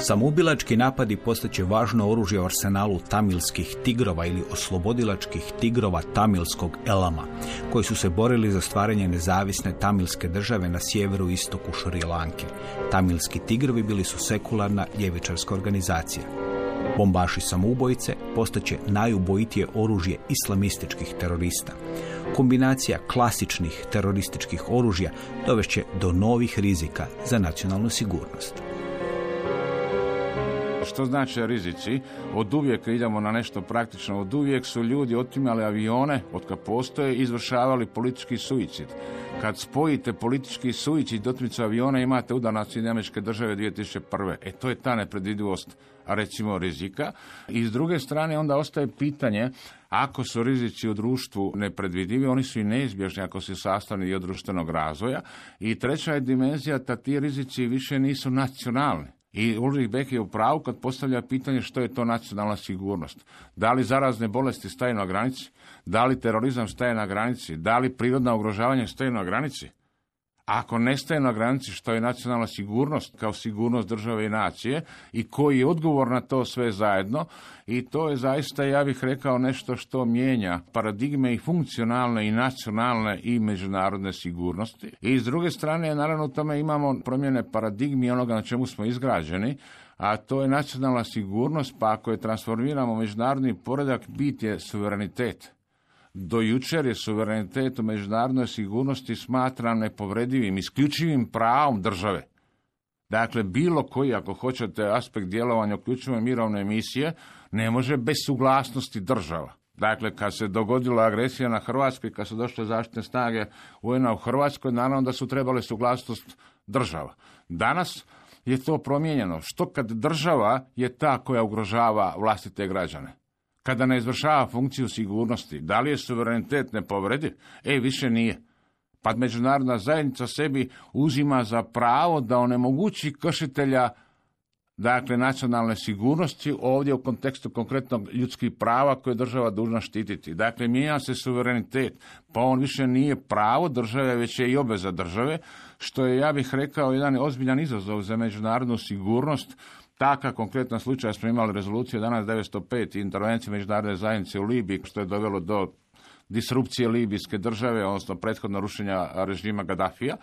Samoubilački napadi postaće važno oružje u arsenalu tamilskih tigrova ili oslobodilačkih tigrova tamilskog elama, koji su se borili za stvaranje nezavisne tamilske države na sjeveru istoku Šrilanke. Tamilski tigrovi bili su sekularna ljevičarska organizacija. Bombaši samoubojice postaće najubojitije oružje islamističkih terorista. Kombinacija klasičnih terorističkih oružja dovešće do novih rizika za nacionalnu sigurnost. Što znači rizici? Od uvijek idemo na nešto praktično. Od uvijek su ljudi otimali avione, od kad postoje, izvršavali politički suicid. Kad spojite politički suicid i otmicu aviona, imate udar na američke države 2001. E to je ta nepredvidivost, recimo, rizika. I s druge strane onda ostaje pitanje ako su rizici u društvu nepredvidivi, oni su i neizbježni ako su sastavni dio društvenog razvoja. I treća je dimenzija da ti rizici više nisu nacionalni. I Ulrich Beck je u pravu kad postavlja pitanje što je to nacionalna sigurnost. Da li zarazne bolesti staju na granici? Da li terorizam staje na granici? Da li prirodna ugrožavanja staju na granici? Ako nestaje na granici što je nacionalna sigurnost kao sigurnost države i nacije i koji je odgovor na to sve zajedno i to je zaista, ja bih rekao, nešto što mijenja paradigme i funkcionalne i nacionalne i međunarodne sigurnosti. I s druge strane, naravno, u tome imamo promjene paradigmi onoga na čemu smo izgrađeni, a to je nacionalna sigurnost, pa ako je transformiramo međunarodni poredak, bit je suverenitet. Do jučer je suverenitet u međunarodnoj sigurnosti smatran nepovredivim, isključivim pravom države. Dakle, bilo koji, ako hoćete, aspekt djelovanja uključivo mirovne emisije, ne može bez suglasnosti država. Dakle, kad se dogodila agresija na Hrvatsku i kad su došle zaštitne snage un u Hrvatskoj, naravno da su trebale suglasnost država. Danas je to promijenjeno. Što kad država je ta koja ugrožava vlastite građane? Kada ne izvršava funkciju sigurnosti, da li je suverenitet nepovrediv? E, više nije. Pa međunarodna zajednica sebi uzima za pravo da onemogući kršitelja dakle nacionalne sigurnosti ovdje u kontekstu konkretnog ljudskih prava koje je država dužna štititi. Dakle, mijenja se suverenitet, pa on više nije pravo države, već je i obveza države, što je, ja bih rekao, jedan ozbiljan izazov za međunarodnu sigurnost, Takav konkretan slučaj smo imali rezoluciju danas 905 intervencije međunarodne zajednice u Libiji, što je dovelo do disrupcije libijske države, odnosno prethodno rušenja režima Gaddafija.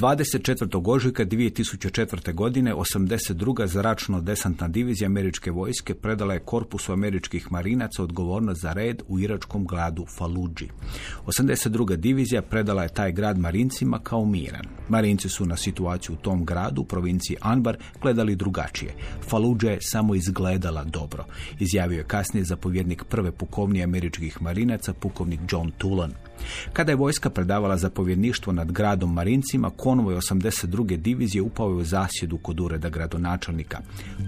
24. ožujka 2004. godine 82. zračno desantna divizija američke vojske predala je korpusu američkih marinaca odgovornost za red u iračkom gradu Faluđi. 82. divizija predala je taj grad marincima kao miran. Marinci su na situaciju u tom gradu, u provinciji Anbar, gledali drugačije. Faluđa je samo izgledala dobro, izjavio je kasnije zapovjednik prve pukovnije američkih marinaca, pukovnik John Tulon. Kada je vojska predavala zapovjedništvo nad gradom Marincima, konvoj 82. divizije upao je u zasjedu kod ureda gradonačelnika.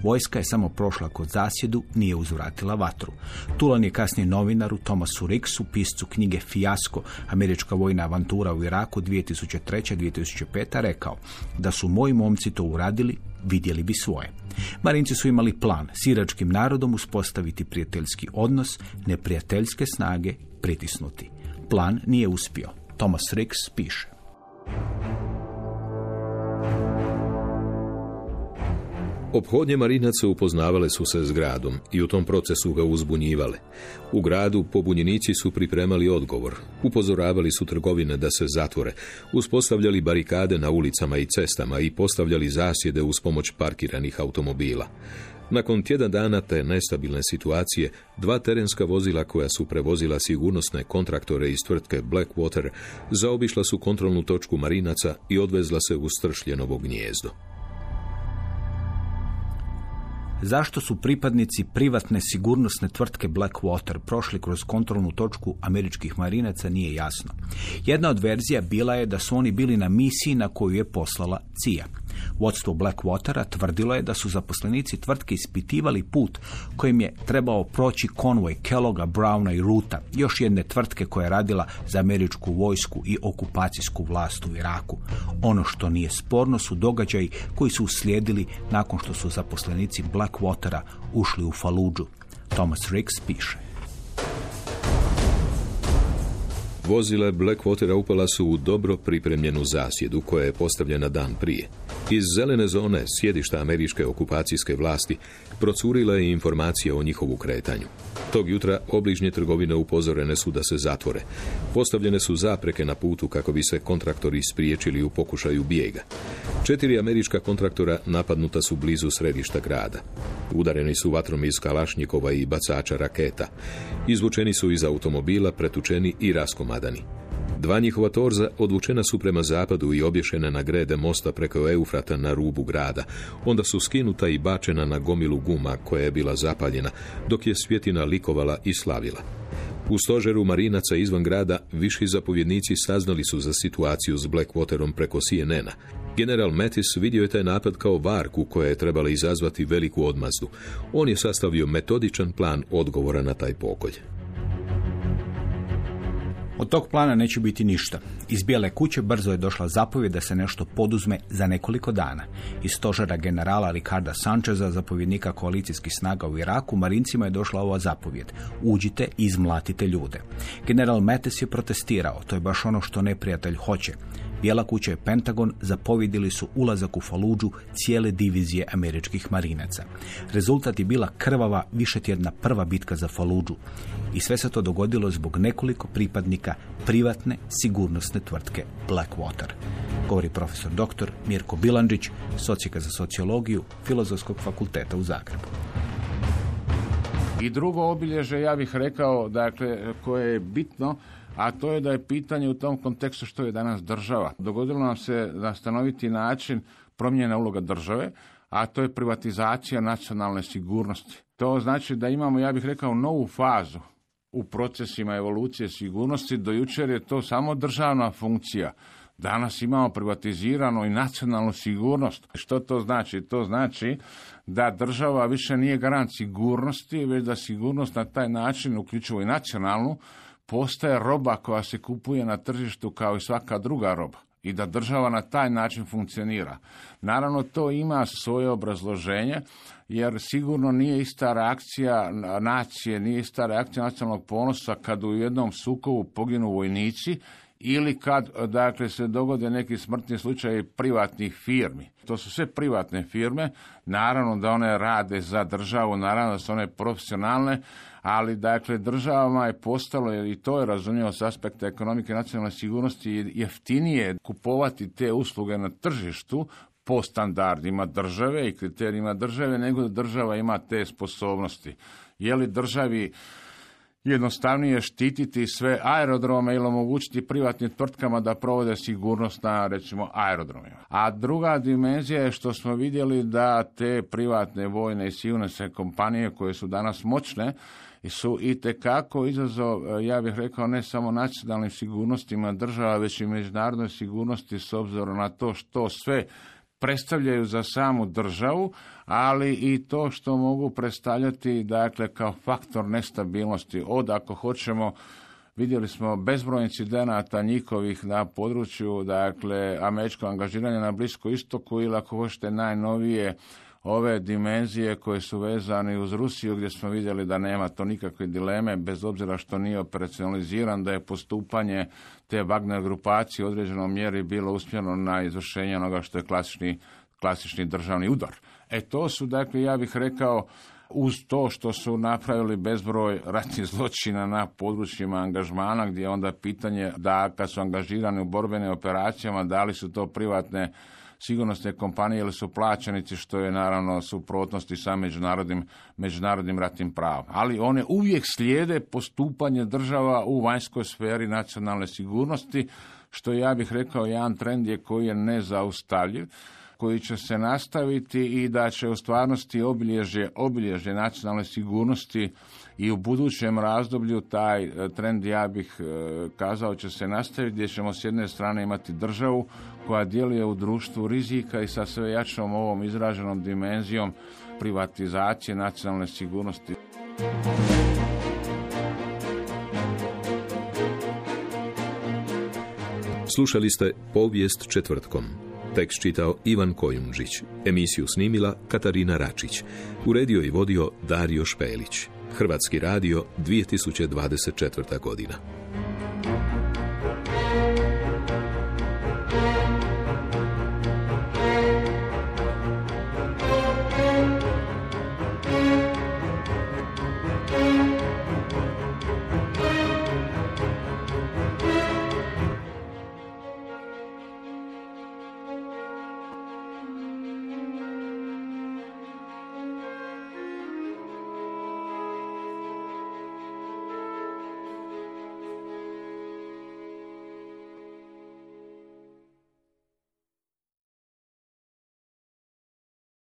Vojska je samo prošla kod zasjedu, nije uzvratila vatru. Tulan je kasnije novinaru Thomasu Rixu, piscu knjige Fijasko, američka vojna avantura u Iraku 2003-2005. rekao da su moji momci to uradili, vidjeli bi svoje. Marinci su imali plan s iračkim narodom uspostaviti prijateljski odnos, neprijateljske snage pritisnuti. Plan nije uspio. Thomas Rix piše. Ophodnje marinaca upoznavale su se s gradom i u tom procesu ga uzbunjivale. U gradu pobunjenici su pripremali odgovor, upozoravali su trgovine da se zatvore, uspostavljali barikade na ulicama i cestama i postavljali zasjede uz pomoć parkiranih automobila. Nakon tjedan dana te nestabilne situacije, dva terenska vozila koja su prevozila sigurnosne kontraktore iz tvrtke Blackwater zaobišla su kontrolnu točku marinaca i odvezla se u stršljenovo gnijezdo. Zašto su pripadnici privatne sigurnosne tvrtke Blackwater prošli kroz kontrolnu točku američkih marinaca nije jasno. Jedna od verzija bila je da su oni bili na misiji na koju je poslala CIA. Vodstvo Blackwatera tvrdilo je da su zaposlenici tvrtke ispitivali put kojim je trebao proći konvoj Kelloga, Browna i Ruta, još jedne tvrtke koja je radila za američku vojsku i okupacijsku vlast u Iraku. Ono što nije sporno su događaji koji su uslijedili nakon što su zaposlenici Blackwatera ušli u Faluđu. Thomas Ricks piše. Vozile Blackwatera upala su u dobro pripremljenu zasjedu koja je postavljena dan prije. Iz zelene zone sjedišta američke okupacijske vlasti procurila je informacija o njihovu kretanju. Tog jutra obližnje trgovine upozorene su da se zatvore. Postavljene su zapreke na putu kako bi se kontraktori spriječili u pokušaju bijega. Četiri američka kontraktora napadnuta su blizu središta grada. Udareni su vatrom iz kalašnjikova i bacača raketa. Izvučeni su iz automobila, pretučeni i raskomadani. Dva njihova torza odvučena su prema zapadu i obješena na grede mosta preko Eufrata na rubu grada. Onda su skinuta i bačena na gomilu guma koja je bila zapaljena, dok je svjetina likovala i slavila. U stožeru marinaca izvan grada viši zapovjednici saznali su za situaciju s Blackwaterom preko CNN-a. General Mattis vidio je taj napad kao varku koja je trebala izazvati veliku odmazdu. On je sastavio metodičan plan odgovora na taj pokolj. Od tog plana neće biti ništa. Iz Bijele kuće brzo je došla zapovjed da se nešto poduzme za nekoliko dana. Iz stožera generala Ricarda Sancheza, zapovjednika koalicijskih snaga u Iraku, marincima je došla ova zapovjed. Uđite i izmlatite ljude. General Mattis je protestirao. To je baš ono što neprijatelj hoće. Bijela kuća i Pentagon zapovjedili su ulazak u Faluđu cijele divizije američkih marinaca. Rezultat je bila krvava višetjedna prva bitka za Faluđu. I sve se to dogodilo zbog nekoliko pripadnika privatne sigurnosne tvrtke Blackwater. Govori profesor dr. Mirko Bilandžić, socijaka za sociologiju Filozofskog fakulteta u Zagrebu. I drugo obilježje, ja bih rekao, dakle, koje je bitno, a to je da je pitanje u tom kontekstu što je danas država. Dogodilo nam se na stanoviti način promjena uloga države, a to je privatizacija nacionalne sigurnosti. To znači da imamo, ja bih rekao, novu fazu u procesima evolucije sigurnosti. Do jučer je to samo državna funkcija. Danas imamo privatiziranu i nacionalnu sigurnost. Što to znači? To znači da država više nije garant sigurnosti, već da sigurnost na taj način, uključivo i nacionalnu, postaje roba koja se kupuje na tržištu kao i svaka druga roba i da država na taj način funkcionira. Naravno, to ima svoje obrazloženje, jer sigurno nije ista reakcija nacije, nije ista reakcija nacionalnog ponosa kad u jednom sukovu poginu vojnici ili kad dakle, se dogode neki smrtni slučaj privatnih firmi. To su sve privatne firme, naravno da one rade za državu, naravno da su one profesionalne, ali dakle državama je postalo, i to je razumljivo s aspekta ekonomike nacionalne sigurnosti, jeftinije kupovati te usluge na tržištu po standardima države i kriterijima države, nego da država ima te sposobnosti. Je li državi jednostavnije štititi sve aerodrome ili omogućiti privatnim tvrtkama da provode sigurnost na recimo aerodromima. A druga dimenzija je što smo vidjeli da te privatne vojne i sigurnosne kompanije koje su danas moćne su i tekako izazov, ja bih rekao, ne samo nacionalnim sigurnostima država, već i međunarodnoj sigurnosti s obzirom na to što sve predstavljaju za samu državu, ali i to što mogu predstavljati dakle kao faktor nestabilnosti. Od ako hoćemo Vidjeli smo bezbroj incidenata njihovih na području dakle američkog angažiranja na Bliskom istoku ili ako hoćete najnovije ove dimenzije koje su vezane uz Rusiju gdje smo vidjeli da nema to nikakve dileme bez obzira što nije operacionaliziran da je postupanje te Wagner grupacije u određenom mjeri bilo usmjereno na izvršenje onoga što je klasični, klasični državni udar. E to su dakle ja bih rekao uz to što su napravili bezbroj ratnih zločina na područjima angažmana, gdje je onda pitanje da kad su angažirani u borbenim operacijama, da li su to privatne sigurnosne kompanije ili su plaćanici, što je naravno suprotnosti sa međunarodnim, međunarodnim ratnim pravom. Ali one uvijek slijede postupanje država u vanjskoj sferi nacionalne sigurnosti, što ja bih rekao jedan trend je koji je nezaustavljiv koji će se nastaviti i da će u stvarnosti obilježje, obilježje nacionalne sigurnosti i u budućem razdoblju taj e, trend, ja bih e, kazao, će se nastaviti gdje ćemo s jedne strane imati državu koja djeluje u društvu rizika i sa sve jačom ovom izraženom dimenzijom privatizacije nacionalne sigurnosti. Slušali ste povijest četvrtkom. Tekst čitao Ivan Kojundžić. Emisiju snimila Katarina Račić. Uredio i vodio Dario Špelić. Hrvatski radio 2024. godina.